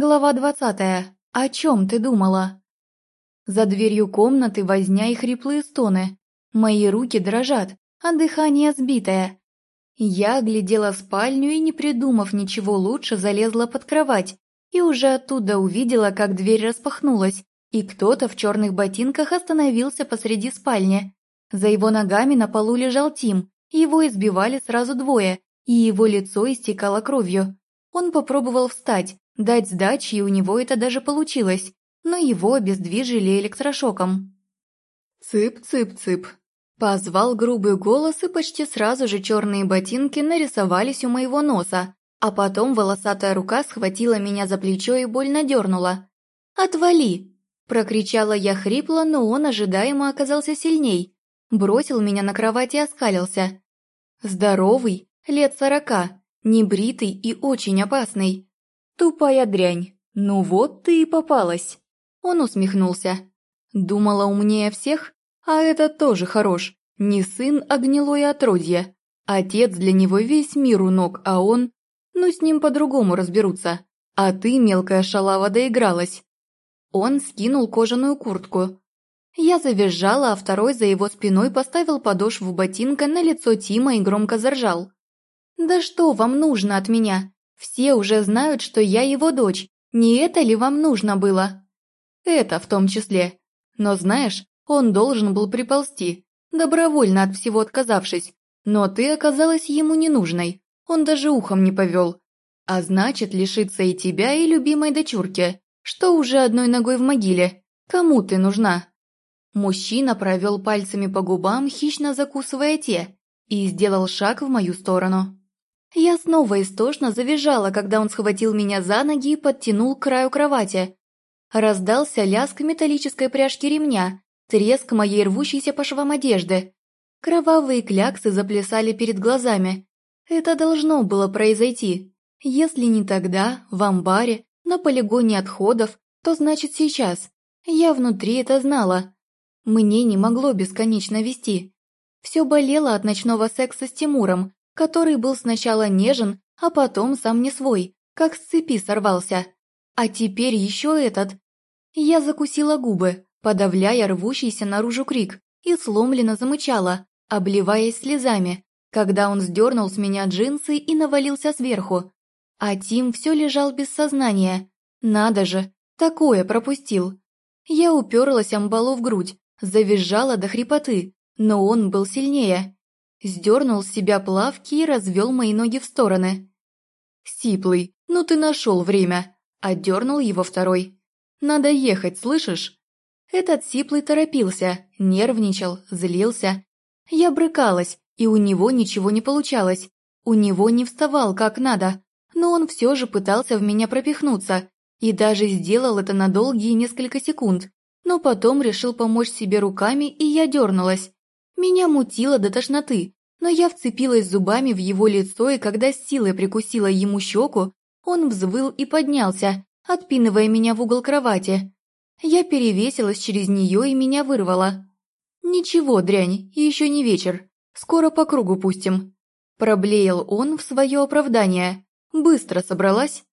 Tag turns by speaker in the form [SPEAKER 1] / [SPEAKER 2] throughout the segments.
[SPEAKER 1] Глава двадцатая. О чем ты думала? За дверью комнаты возня и хриплые стоны. Мои руки дрожат, а дыхание сбитое. Я глядела спальню и, не придумав ничего лучше, залезла под кровать и уже оттуда увидела, как дверь распахнулась, и кто-то в черных ботинках остановился посреди спальни. За его ногами на полу лежал Тим, его избивали сразу двое, и его лицо истекало кровью. Он попробовал встать, Дать сдачи, и у него это даже получилось, но его обездвижили электрошоком. «Цып-цып-цып», – позвал грубый голос, и почти сразу же черные ботинки нарисовались у моего носа, а потом волосатая рука схватила меня за плечо и больно дернула. «Отвали!» – прокричала я хрипло, но он ожидаемо оказался сильней. Бросил меня на кровать и оскалился. Здоровый, лет сорока, небритый и очень опасный. «Тупая дрянь. Ну вот ты и попалась». Он усмехнулся. Думала умнее всех, а этот тоже хорош. Не сын, а гнилое отродье. Отец для него весь мир у ног, а он... Ну, с ним по-другому разберутся. А ты, мелкая шалава, доигралась. Он скинул кожаную куртку. Я завизжала, а второй за его спиной поставил подошву ботинка на лицо Тима и громко заржал. «Да что вам нужно от меня? Все уже знают, что я его дочь. Не это ли вам нужно было? Это в том числе. Но знаешь, он должен был приползти, добровольно от всего отказавшись. Но ты оказалась ему ненужной. Он даже ухом не повел. А значит, лишиться и тебя, и любимой дочурки. Что уже одной ногой в могиле? Кому ты нужна? Мужчина провел пальцами по губам, хищно закусывая те, и сделал шаг в мою сторону. Я снова истошно завизжала, когда он схватил меня за ноги и подтянул к краю кровати. Раздался лязг металлической пряжки ремня, треск моей рвущейся по швам одежды. Кровавые кляксы заплясали перед глазами. Это должно было произойти. Если не тогда, в амбаре, на полигоне отходов, то значит сейчас. Я внутри это знала. Мне не могло бесконечно вести. Все болело от ночного секса с Тимуром, который был сначала нежен, а потом сам не свой, как с цепи сорвался. А теперь еще этот. Я закусила губы, подавляя рвущийся наружу крик, и сломленно замычала, обливаясь слезами, когда он сдернул с меня джинсы и навалился сверху. А Тим все лежал без сознания. Надо же, такое пропустил. Я уперлась амбалу в грудь, завизжала до хрипоты, но он был сильнее. Сдернул с себя плавки и развел мои ноги в стороны. «Сиплый, ну ты нашел время!» Отдернул его второй. «Надо ехать, слышишь?» Этот Сиплый торопился, нервничал, злился. Я брыкалась, и у него ничего не получалось. У него не вставал как надо, но он все же пытался в меня пропихнуться, и даже сделал это на долгие несколько секунд, но потом решил помочь себе руками, и я дернулась. Меня мутило до тошноты, но я вцепилась зубами в его лицо, и когда с силой прикусила ему щеку, он взвыл и поднялся, отпинывая меня в угол кровати. Я перевесилась через нее и меня вырвало. «Ничего, дрянь, еще не вечер. Скоро по кругу пустим». Проблеял он в свое оправдание. Быстро собралась.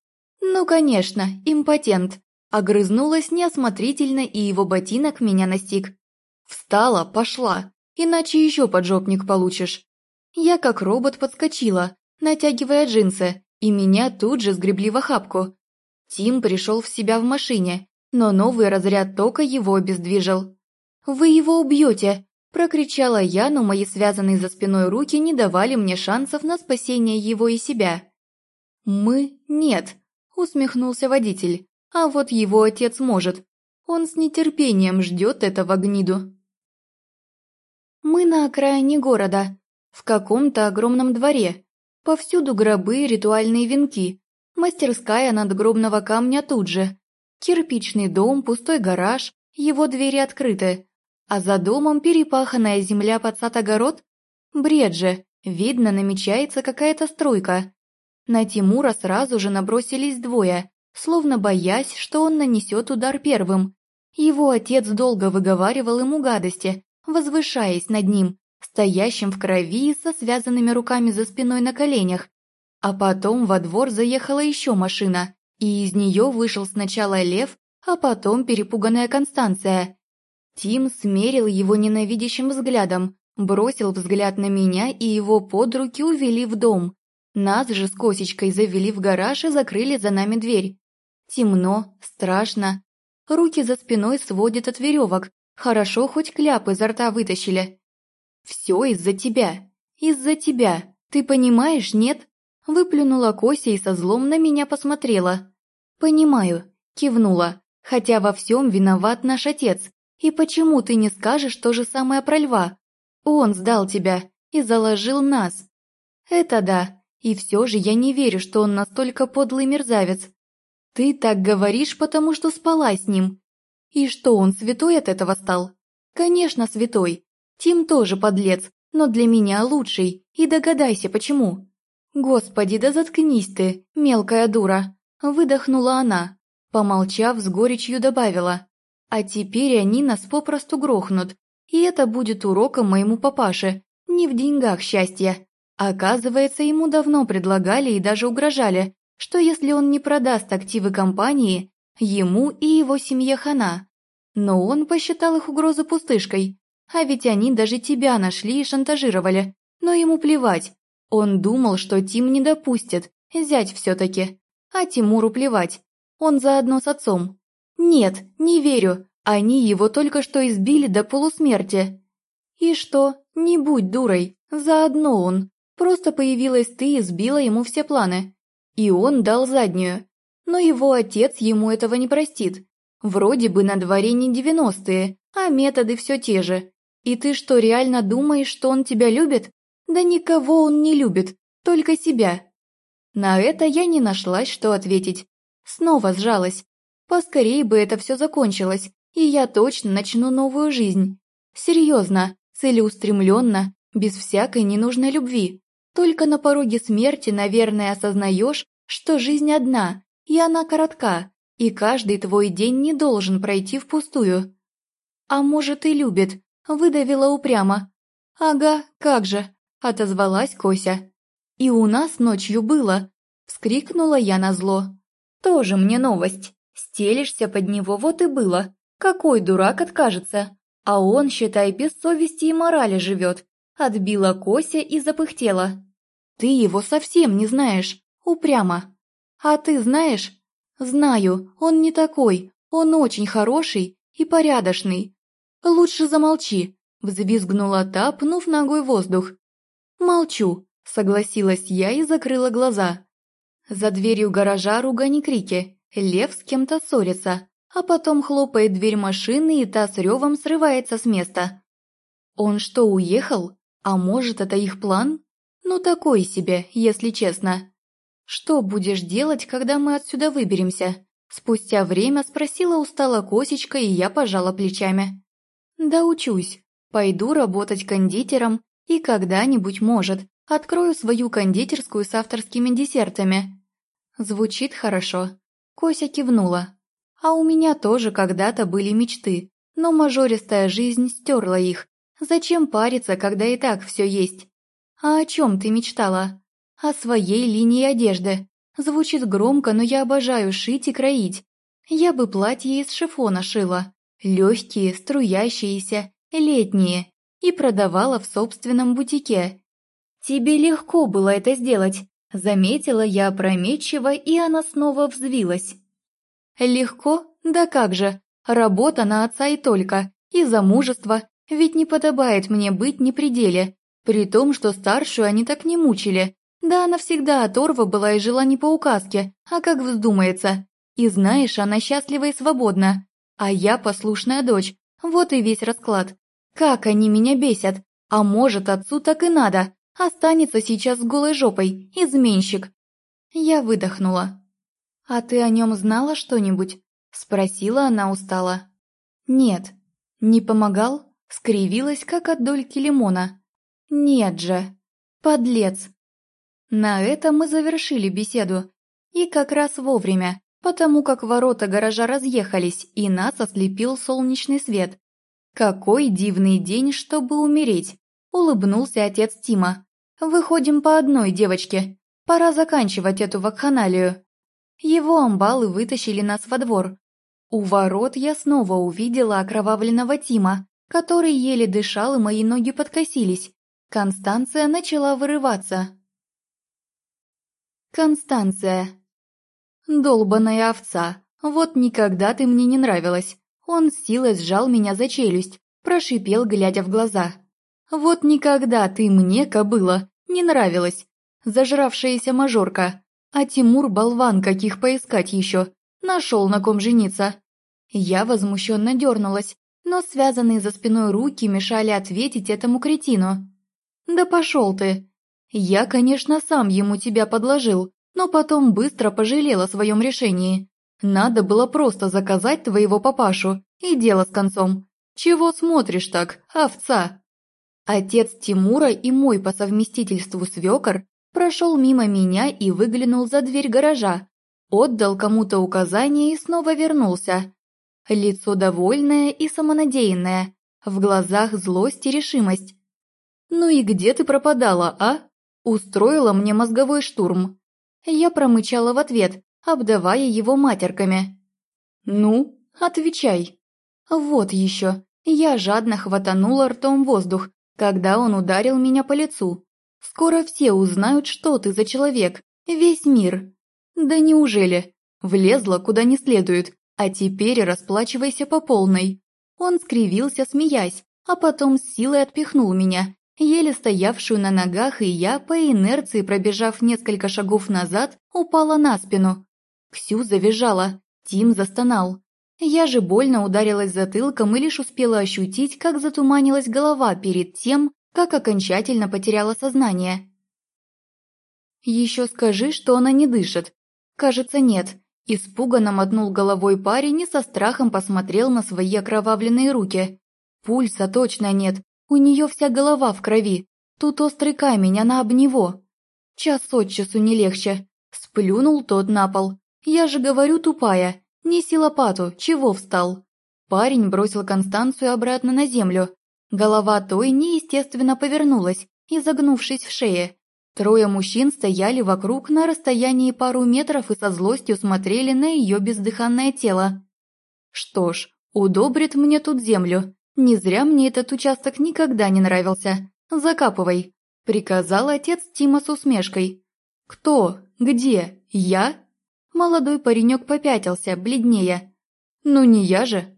[SPEAKER 1] «Ну, конечно, импотент». Огрызнулась неосмотрительно, и его ботинок меня настиг. Встала, пошла иначе еще поджопник получишь. Я как робот подскочила, натягивая джинсы, и меня тут же сгребли в охапку. Тим пришел в себя в машине, но новый разряд тока его обездвижил. «Вы его убьете!» – прокричала я, но мои связанные за спиной руки не давали мне шансов на спасение его и себя. «Мы – нет», – усмехнулся водитель, «а вот его отец может. Он с нетерпением ждет этого гниду». Мы на окраине города, в каком-то огромном дворе. Повсюду гробы, ритуальные венки. Мастерская надгробного камня тут же. Кирпичный дом, пустой гараж, его двери открыты. А за домом перепаханная земля под сад-огород? Бред же, видно, намечается какая-то стройка. На Тимура сразу же набросились двое, словно боясь, что он нанесет удар первым. Его отец долго выговаривал ему гадости, возвышаясь над ним, стоящим в крови со связанными руками за спиной на коленях. А потом во двор заехала еще машина, и из нее вышел сначала Лев, а потом перепуганная Констанция. Тим смерил его ненавидящим взглядом, бросил взгляд на меня и его под руки увели в дом. Нас же с Косечкой завели в гараж и закрыли за нами дверь. Темно, страшно. Руки за спиной сводят от веревок. Хорошо, хоть кляп изо рта вытащили. «Все из-за тебя. Из-за тебя. Ты понимаешь, нет?» Выплюнула Кося и со злом на меня посмотрела. «Понимаю», кивнула, хотя во всем виноват наш отец. И почему ты не скажешь то же самое про льва? Он сдал тебя и заложил нас. Это да, и все же я не верю, что он настолько подлый мерзавец. Ты так говоришь, потому что спала с ним. И что, он святой от этого стал? Конечно, святой. Тим тоже подлец, но для меня лучший, и догадайся, почему. Господи, да заткнись ты, мелкая дура. Выдохнула она. Помолчав, с горечью добавила. А теперь они нас попросту грохнут. И это будет уроком моему папаше. Не в деньгах счастье. Оказывается, ему давно предлагали и даже угрожали, что если он не продаст активы компании, ему и его семье хана. Но он посчитал их угрозы пустышкой. А ведь они даже тебя нашли и шантажировали. Но ему плевать. Он думал, что Тим не допустит, зять все-таки. А Тимуру плевать. Он заодно с отцом. Нет, не верю. Они его только что избили до полусмерти. И что, не будь дурой, заодно он. Просто появилась ты и сбила ему все планы. И он дал заднюю. Но его отец ему этого не простит. Вроде бы на дворе не девяностые, а методы все те же. И ты что, реально думаешь, что он тебя любит? Да никого он не любит, только себя. На это я не нашлась, что ответить. Снова сжалась. Поскорее бы это все закончилось, и я точно начну новую жизнь. Серьезно, целеустремленно, без всякой ненужной любви. Только на пороге смерти, наверное, осознаешь, что жизнь одна, и она коротка, и каждый твой день не должен пройти впустую. А может и любит, выдавила упрямо. Ага, как же, отозвалась Кося. И у нас ночью было, вскрикнула я на зло. Тоже мне новость. Стелишься под него, вот и было. Какой дурак откажется? А он, считай, без совести и морали живет. Отбила Кося и запыхтела. Ты его совсем не знаешь, упрямо. А ты знаешь? Знаю, он не такой, он очень хороший и порядочный. Лучше замолчи, взвизгнула та, пнув ногой воздух. Молчу, согласилась я и закрыла глаза. За дверью гаража ругань и крики, лев с кем-то ссорится, а потом хлопает дверь машины и та с ревом срывается с места. Он что, уехал? А может, это их план? Ну, такой себе, если честно. Что будешь делать, когда мы отсюда выберемся? Спустя время спросила устала Косечка, и я пожала плечами. Да учусь. Пойду работать кондитером, и когда-нибудь, может, открою свою кондитерскую с авторскими десертами. Звучит хорошо. Кося кивнула. А у меня тоже когда-то были мечты, но мажористая жизнь стерла их. Зачем париться, когда и так все есть? «А о чем ты мечтала?» «О своей линии одежды. Звучит громко, но я обожаю шить и кроить. Я бы платье из шифона шила. Легкие, струящиеся, летние. И продавала в собственном бутике. Тебе легко было это сделать», — заметила я опрометчиво, и она снова взвилась. «Легко? Да как же. Работа на отца и только. И замужество. Ведь не подобает мне быть не при деле. При том, что старшую они так не мучили. Да она всегда оторва была и жила не по указке, а как вздумается. И знаешь, она счастлива и свободна. А я послушная дочь. Вот и весь расклад. Как они меня бесят. А может, отцу так и надо. Останется сейчас с голой жопой. Изменщик. Я выдохнула. «А ты о нем знала что-нибудь?» Спросила она устало. «Нет». «Не помогал?» Скривилась, как от дольки лимона. Нет же, подлец. На этом мы завершили беседу. И как раз вовремя, потому как ворота гаража разъехались, и нас ослепил солнечный свет. Какой дивный день, чтобы умереть, улыбнулся отец Тима. Выходим по одной, девочки. Пора заканчивать эту вакханалию. Его амбалы вытащили нас во двор. У ворот я снова увидела окровавленного Тима, который еле дышал, и мои ноги подкосились. Констанция начала вырываться. Констанция. Долбаная овца. Вот никогда ты мне не нравилась. Он с силой сжал меня за челюсть, прошипел, глядя в глаза. Вот никогда ты мне, кобыла, не нравилась. Зажравшаяся мажорка. А Тимур болван, каких поискать еще. Нашел на ком жениться. Я возмущенно дернулась, но связанные за спиной руки мешали ответить этому кретину. «Да пошел ты! Я, конечно, сам ему тебя подложил, но потом быстро пожалел о своем решении. Надо было просто заказать твоего папашу, и дело с концом. Чего смотришь так, овца?» Отец Тимура и мой по совместительству свекор прошел мимо меня и выглянул за дверь гаража, отдал кому-то указание и снова вернулся. Лицо довольное и самонадеянное, в глазах злость и решимость. «Ну и где ты пропадала, а?» Устроила мне мозговой штурм. Я промычала в ответ, обдавая его матерками. «Ну, отвечай». Вот еще. Я жадно хватанула ртом воздух, когда он ударил меня по лицу. «Скоро все узнают, что ты за человек. Весь мир». «Да неужели?» Влезла куда не следует, а теперь расплачивайся по полной. Он скривился, смеясь, а потом с силой отпихнул меня, еле стоявшую на ногах, и я, по инерции пробежав несколько шагов назад, упала на спину. Ксю завизжала, Тим застонал. Я же больно ударилась затылком и лишь успела ощутить, как затуманилась голова перед тем, как окончательно потеряла сознание. «Еще скажи, что она не дышит». «Кажется, нет. Испуганно мотнул головой парень и со страхом посмотрел на свои окровавленные руки. Пульса точно нет, у нее вся голова в крови. Тут острый камень, она об него. Час от часу не легче. Сплюнул тот на пол. Я же говорю тупая. Неси лопату, чего встал? Парень бросил Констанцию обратно на землю. Голова той неестественно повернулась, изогнувшись в шее. Трое мужчин стояли вокруг на расстоянии пару метров и со злостью смотрели на ее бездыханное тело. Что ж, удобрит мне тут землю. Не зря мне этот участок никогда не нравился. Закапывай, приказал отец Тима с усмешкой. Кто? Где? Я? Молодой паренек попятился, бледнее. Ну не я же.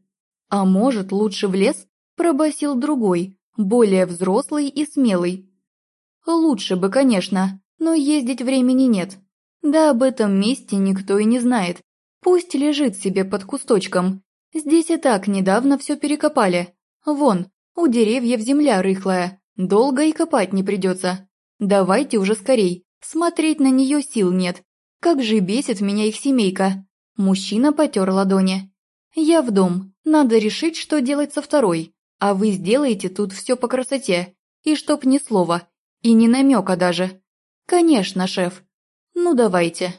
[SPEAKER 1] А может, лучше в лес? Пробасил другой, более взрослый и смелый, Лучше бы, конечно, но ездить времени нет. Да об этом месте никто и не знает. Пусть лежит себе под кусточком. Здесь и так недавно все перекопали. Вон, у деревьев земля рыхлая, долго и копать не придется. Давайте уже скорей, смотреть на нее сил нет. Как же бесит меня их семейка. Мужчина потер ладони. Я в дом, надо решить, что делать со второй. А вы сделаете тут все по красоте. И чтоб ни слова, и не намека даже. Конечно, шеф. Ну давайте.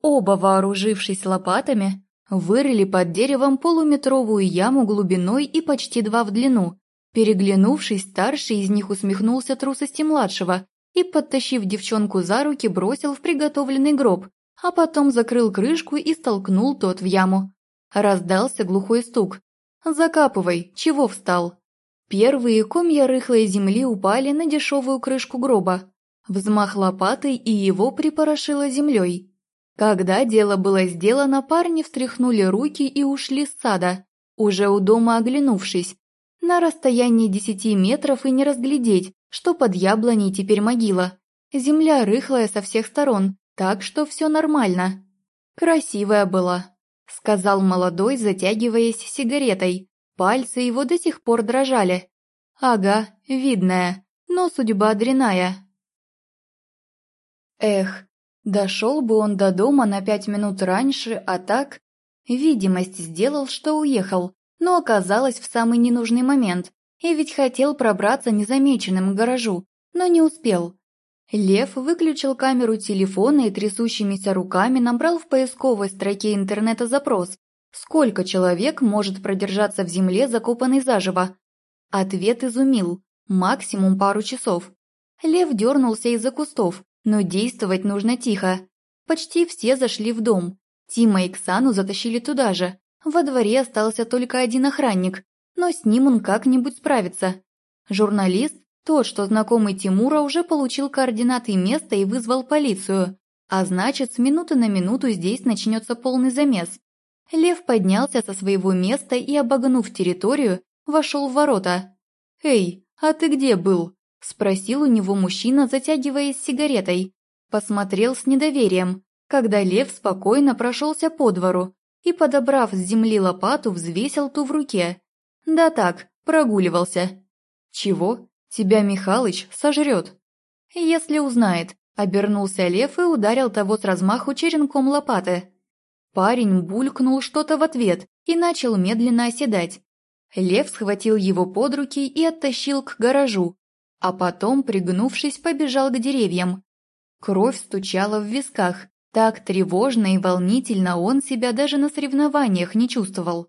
[SPEAKER 1] Оба, вооружившись лопатами, вырыли под деревом полуметровую яму глубиной и почти два в длину. Переглянувшись, старший из них усмехнулся трусости младшего и, подтащив девчонку за руки, бросил в приготовленный гроб, а потом закрыл крышку и столкнул тот в яму. Раздался глухой стук. «Закапывай, чего встал?» Первые комья рыхлой земли упали на дешевую крышку гроба. Взмах лопатой и его припорошило землей. Когда дело было сделано, парни встряхнули руки и ушли с сада, уже у дома оглянувшись. На расстоянии десяти метров и не разглядеть, что под яблоней теперь могила. Земля рыхлая со всех сторон, так что все нормально. Красивая была, сказал молодой, затягиваясь сигаретой. Пальцы его до сих пор дрожали. Ага, видная, но судьба дряная. Эх, дошел бы он до дома на пять минут раньше, а так... Видимость сделал, что уехал, но оказалось в самый ненужный момент, и ведь хотел пробраться незамеченным к гаражу, но не успел. Лев выключил камеру телефона и трясущимися руками набрал в поисковой строке интернета запрос Сколько человек может продержаться в земле, закопанный заживо? Ответ изумил. Максимум пару часов. Лев дернулся из-за кустов, но действовать нужно тихо. Почти все зашли в дом, Тима и Ксану затащили туда же. Во дворе остался только один охранник, но с ним он как-нибудь справится. Журналист, тот, что знакомый Тимура, уже получил координаты места и вызвал полицию. А значит, с минуты на минуту здесь начнется полный замес. Лев поднялся со своего места и, обогнув территорию, вошел в ворота. «Эй, а ты где был?» – спросил у него мужчина, затягиваясь сигаретой. Посмотрел с недоверием, когда лев спокойно прошелся по двору и, подобрав с земли лопату, взвесил ту в руке. «Да так, прогуливался». «Чего? Тебя Михалыч сожрет?» «Если узнает», – обернулся лев и ударил того с размаху черенком лопаты. Парень булькнул что-то в ответ и начал медленно оседать. Лев схватил его под руки и оттащил к гаражу, а потом, пригнувшись, побежал к деревьям. Кровь стучала в висках, так тревожно и волнительно он себя даже на соревнованиях не чувствовал.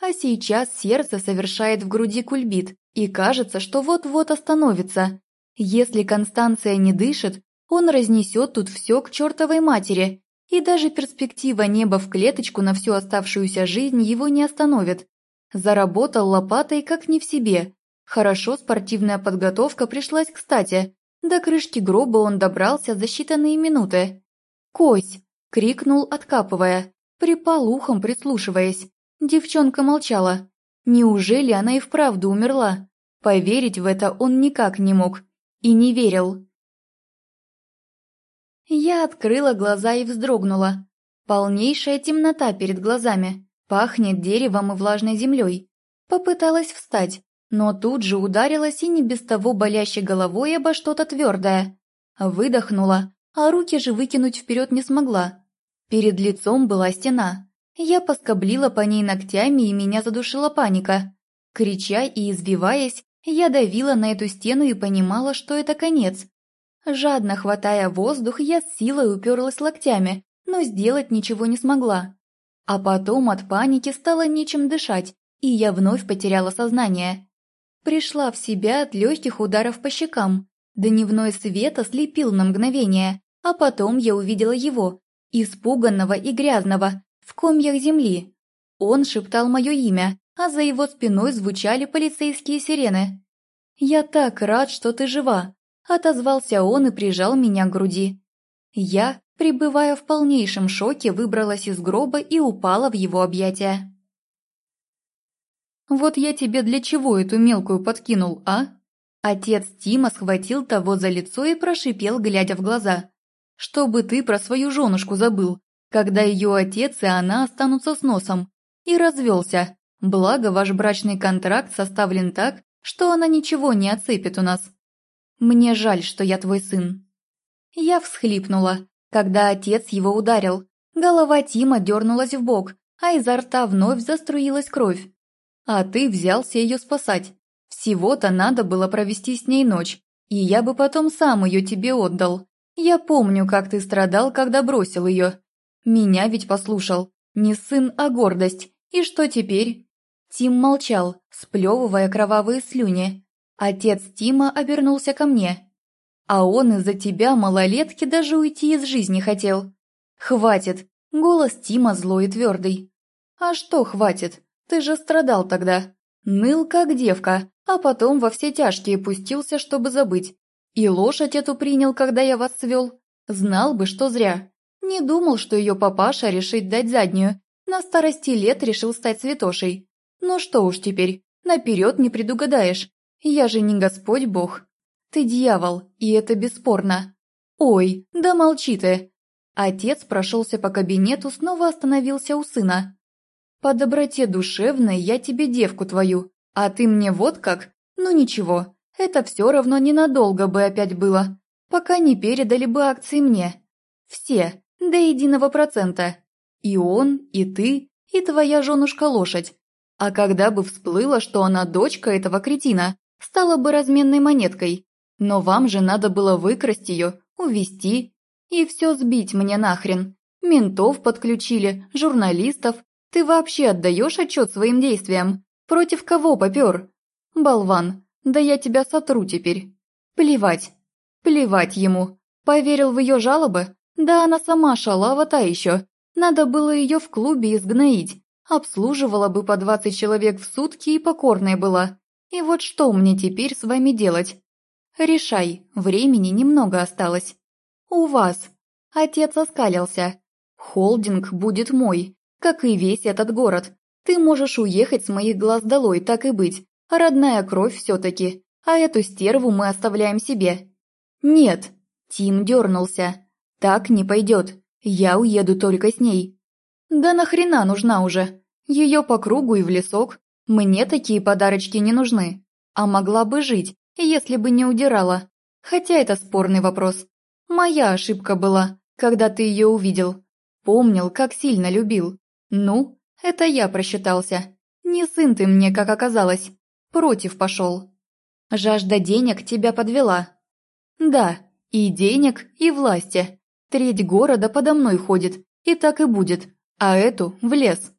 [SPEAKER 1] А сейчас сердце совершает в груди кульбит, и кажется, что вот-вот остановится. Если Констанция не дышит, он разнесет тут все к чертовой матери, и даже перспектива неба в клеточку на всю оставшуюся жизнь его не остановит. Заработал лопатой как не в себе. Хорошо спортивная подготовка пришлась кстати. До крышки гроба он добрался за считанные минуты. «Кось!» — крикнул, откапывая. Припал ухом, прислушиваясь. Девчонка молчала. Неужели она и вправду умерла? Поверить в это он никак не мог. И не верил. Я открыла глаза и вздрогнула. Полнейшая темнота перед глазами. Пахнет деревом и влажной землей. Попыталась встать, но тут же ударилась и не без того болящей головой обо что-то твердое. Выдохнула, а руки же выкинуть вперед не смогла. Перед лицом была стена. Я поскоблила по ней ногтями, и меня задушила паника. Крича и избиваясь, я давила на эту стену и понимала, что это конец. Жадно хватая воздух, я с силой уперлась локтями, но сделать ничего не смогла. А потом от паники стало нечем дышать, и я вновь потеряла сознание. Пришла в себя от легких ударов по щекам. Дневной свет ослепил на мгновение, а потом я увидела его, испуганного и грязного, в комьях земли. Он шептал мое имя, а за его спиной звучали полицейские сирены. «Я так рад, что ты жива!» – отозвался он и прижал меня к груди. Я, пребывая в полнейшем шоке, выбралась из гроба и упала в его объятия. «Вот я тебе для чего эту мелкую подкинул, а?» Отец Тима схватил того за лицо и прошипел, глядя в глаза. «Чтобы ты про свою женушку забыл, когда ее отец и она останутся с носом». И развелся. Благо, ваш брачный контракт составлен так, что она ничего не отцепит у нас. Мне жаль, что я твой сын». Я всхлипнула, когда отец его ударил. Голова Тима дернулась в бок, а изо рта вновь заструилась кровь. А ты взялся ее спасать. Всего-то надо было провести с ней ночь, и я бы потом сам ее тебе отдал. Я помню, как ты страдал, когда бросил ее. Меня ведь послушал. Не сын, а гордость. И что теперь?» Тим молчал, сплевывая кровавые слюни. Отец Тима обернулся ко мне. «А он из-за тебя, малолетки, даже уйти из жизни хотел». «Хватит!» – голос Тима злой и твердый. «А что хватит? Ты же страдал тогда. Ныл как девка, а потом во все тяжкие пустился, чтобы забыть. И лошадь эту принял, когда я вас свел. Знал бы, что зря. Не думал, что ее папаша решит дать заднюю. На старости лет решил стать святошей. Ну что уж теперь, наперед не предугадаешь. Я же не Господь Бог. Ты дьявол, и это бесспорно. Ой, да молчи ты. Отец прошелся по кабинету, снова остановился у сына. По доброте душевной я тебе девку твою, а ты мне вот как? Ну ничего, это все равно ненадолго бы опять было, пока не передали бы акции мне. Все, до единого процента. И он, и ты, и твоя женушка-лошадь. А когда бы всплыло, что она дочка этого кретина, стала бы разменной монеткой. Но вам же надо было выкрасть ее, увести и все сбить мне нахрен. Ментов подключили, журналистов. Ты вообще отдаешь отчет своим действиям? Против кого попер? Болван, да я тебя сотру теперь. Плевать. Плевать ему. Поверил в ее жалобы? Да она сама шалава та еще. Надо было ее в клубе изгноить. Обслуживала бы по двадцать человек в сутки и покорная была. И вот что мне теперь с вами делать? Решай, времени немного осталось. У вас. Отец оскалился. Холдинг будет мой, как и весь этот город. Ты можешь уехать с моих глаз долой, так и быть. Родная кровь все-таки. А эту стерву мы оставляем себе. Нет. Тим дернулся. Так не пойдет. Я уеду только с ней. Да нахрена нужна уже? Ее по кругу и в лесок. Мне такие подарочки не нужны. А могла бы жить, если бы не удирала. Хотя это спорный вопрос. Моя ошибка была, когда ты ее увидел. Помнил, как сильно любил. Ну, это я просчитался. Не сын ты мне, как оказалось. Против пошел. Жажда денег тебя подвела. Да, и денег, и власти. Треть города подо мной ходит, и так и будет, а эту в лес.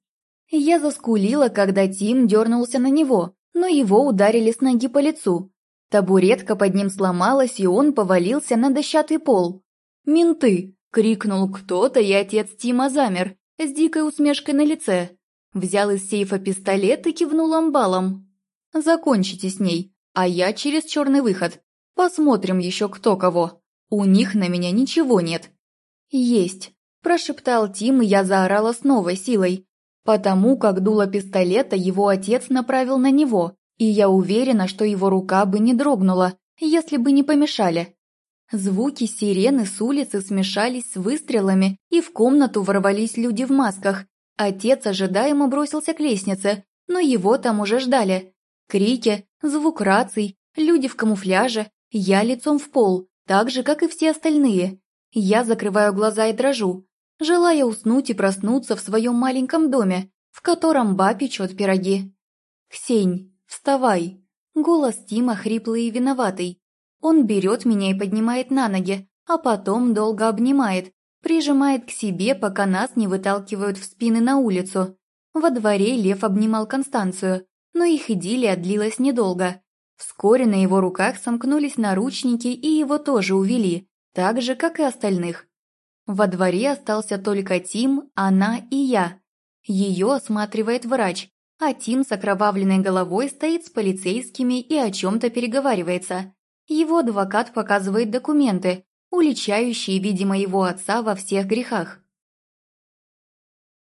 [SPEAKER 1] Я заскулила, когда Тим дернулся на него, но его ударили с ноги по лицу. Табуретка под ним сломалась, и он повалился на дощатый пол. «Менты!» — крикнул кто-то, и отец Тима замер, с дикой усмешкой на лице. Взял из сейфа пистолет и кивнул амбалом. «Закончите с ней, а я через черный выход. Посмотрим еще кто кого. У них на меня ничего нет». «Есть!» – прошептал Тим, и я заорала с новой силой, потому как дуло пистолета его отец направил на него, и я уверена, что его рука бы не дрогнула, если бы не помешали. Звуки сирены с улицы смешались с выстрелами, и в комнату ворвались люди в масках. Отец ожидаемо бросился к лестнице, но его там уже ждали. Крики, звук раций, люди в камуфляже, я лицом в пол, так же, как и все остальные. Я закрываю глаза и дрожу, желая уснуть и проснуться в своем маленьком доме, в котором ба печет пироги. «Ксень, вставай!» Голос Тима хриплый и виноватый. Он берет меня и поднимает на ноги, а потом долго обнимает, прижимает к себе, пока нас не выталкивают в спины на улицу. Во дворе Лев обнимал Констанцию, но их идиллия длилась недолго. Вскоре на его руках сомкнулись наручники и его тоже увели, так же, как и остальных. Во дворе остался только Тим, она и я. Ее осматривает врач, а Тим с окровавленной головой стоит с полицейскими и о чем-то переговаривается. Его адвокат показывает документы, уличающие, видимо, его отца во всех грехах.